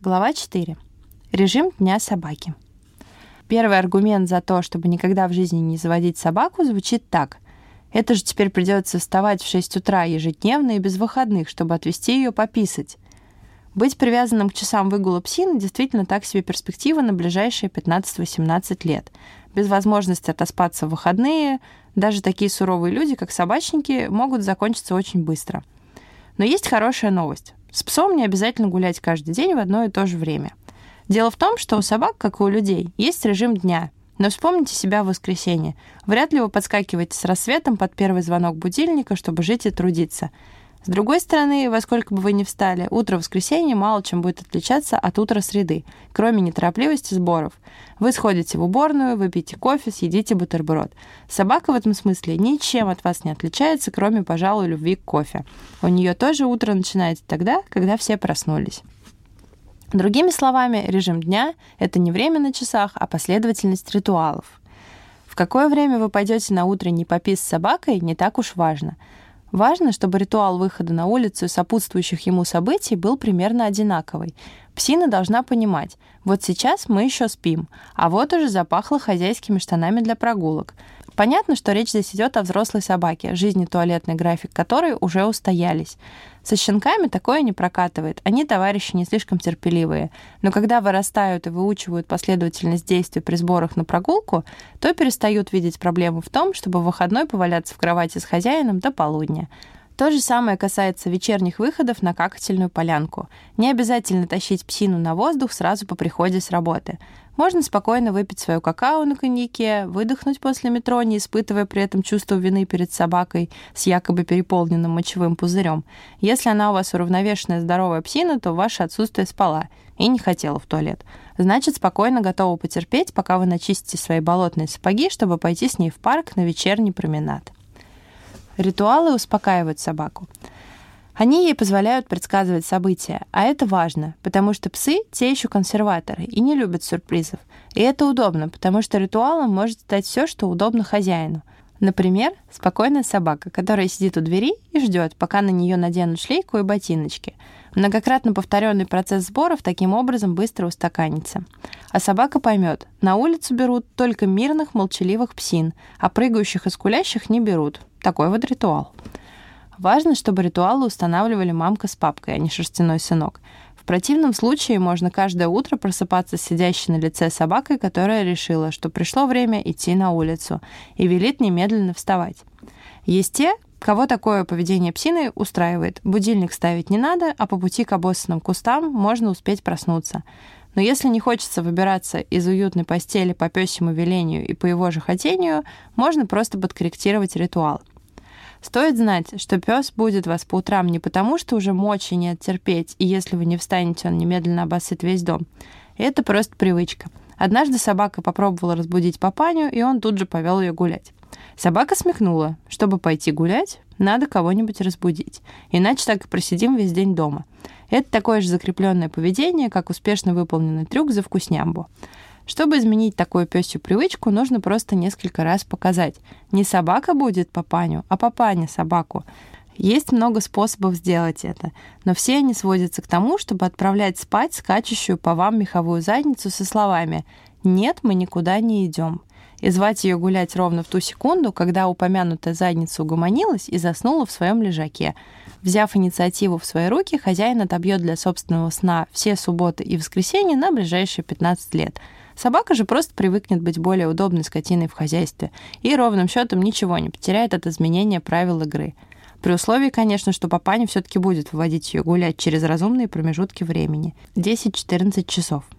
Глава 4. Режим дня собаки. Первый аргумент за то, чтобы никогда в жизни не заводить собаку, звучит так. Это же теперь придется вставать в 6 утра ежедневно и без выходных, чтобы отвезти ее пописать. Быть привязанным к часам выгула псины действительно так себе перспектива на ближайшие 15-18 лет. Без возможности отоспаться в выходные, даже такие суровые люди, как собачники, могут закончиться очень быстро. Но есть хорошая новость. С псом не обязательно гулять каждый день в одно и то же время. Дело в том, что у собак, как и у людей, есть режим дня. Но вспомните себя в воскресенье. Вряд ли вы подскакиваете с рассветом под первый звонок будильника, чтобы жить и трудиться. С другой стороны, во сколько бы вы ни встали, утро воскресенья мало чем будет отличаться от утра среды, кроме неторопливости сборов. Вы сходите в уборную, выпьете кофе, съедите бутерброд. Собака в этом смысле ничем от вас не отличается, кроме, пожалуй, любви к кофе. У нее тоже утро начинается тогда, когда все проснулись. Другими словами, режим дня — это не время на часах, а последовательность ритуалов. В какое время вы пойдете на утренний попис с собакой, не так уж важно — Важно, чтобы ритуал выхода на улицу и сопутствующих ему событий был примерно одинаковый. Псина должна понимать, вот сейчас мы еще спим, а вот уже запахло хозяйскими штанами для прогулок. Понятно, что речь здесь идет о взрослой собаке, жизни туалетный график которой уже устоялись. Со щенками такое не прокатывает, они товарищи не слишком терпеливые. Но когда вырастают и выучивают последовательность действий при сборах на прогулку, то перестают видеть проблему в том, чтобы в выходной поваляться в кровати с хозяином до полудня. То же самое касается вечерних выходов на какательную полянку. Не обязательно тащить псину на воздух сразу по приходе с работы. Можно спокойно выпить свою какао на коньяке, выдохнуть после метро, не испытывая при этом чувство вины перед собакой с якобы переполненным мочевым пузырем. Если она у вас уравновешенная здоровая псина, то ваше отсутствие спала и не хотела в туалет. Значит, спокойно готова потерпеть, пока вы начистите свои болотные сапоги, чтобы пойти с ней в парк на вечерний променад. Ритуалы успокаивают собаку. Они ей позволяют предсказывать события, а это важно, потому что псы — те еще консерваторы и не любят сюрпризов. И это удобно, потому что ритуалом может стать все, что удобно хозяину. Например, спокойная собака, которая сидит у двери и ждет, пока на нее наденут шлейку и ботиночки. Многократно повторенный процесс сборов таким образом быстро устаканится. А собака поймет, на улицу берут только мирных, молчаливых псин, а прыгающих и скулящих не берут. Такой вот ритуал. Важно, чтобы ритуалы устанавливали мамка с папкой, а не шерстяной сынок. В противном случае можно каждое утро просыпаться с сидящей на лице собакой, которая решила, что пришло время идти на улицу, и велит немедленно вставать. Есть те, кого такое поведение псины устраивает. Будильник ставить не надо, а по пути к обоссанным кустам можно успеть проснуться. Но если не хочется выбираться из уютной постели по пёсему велению и по его же хотению, можно просто подкорректировать ритуал. Стоит знать, что пес будет вас по утрам не потому, что уже мочи нет терпеть, и если вы не встанете, он немедленно обоссит весь дом. Это просто привычка. Однажды собака попробовала разбудить папаню, и он тут же повел ее гулять. Собака смекнула. Чтобы пойти гулять, надо кого-нибудь разбудить. Иначе так и просидим весь день дома. Это такое же закрепленное поведение, как успешно выполненный трюк за вкуснямбу. Чтобы изменить такую пёсью привычку, нужно просто несколько раз показать. Не собака будет папаню, а папаня собаку. Есть много способов сделать это, но все они сводятся к тому, чтобы отправлять спать скачущую по вам меховую задницу со словами «Нет, мы никуда не идем» и звать ее гулять ровно в ту секунду, когда упомянутая задница угомонилась и заснула в своем лежаке. Взяв инициативу в свои руки, хозяин отобьет для собственного сна все субботы и воскресенья на ближайшие 15 лет – Собака же просто привыкнет быть более удобной скотиной в хозяйстве и ровным счетом ничего не потеряет от изменения правил игры. При условии, конечно, что папаня все-таки будет выводить ее гулять через разумные промежутки времени – 10-14 часов –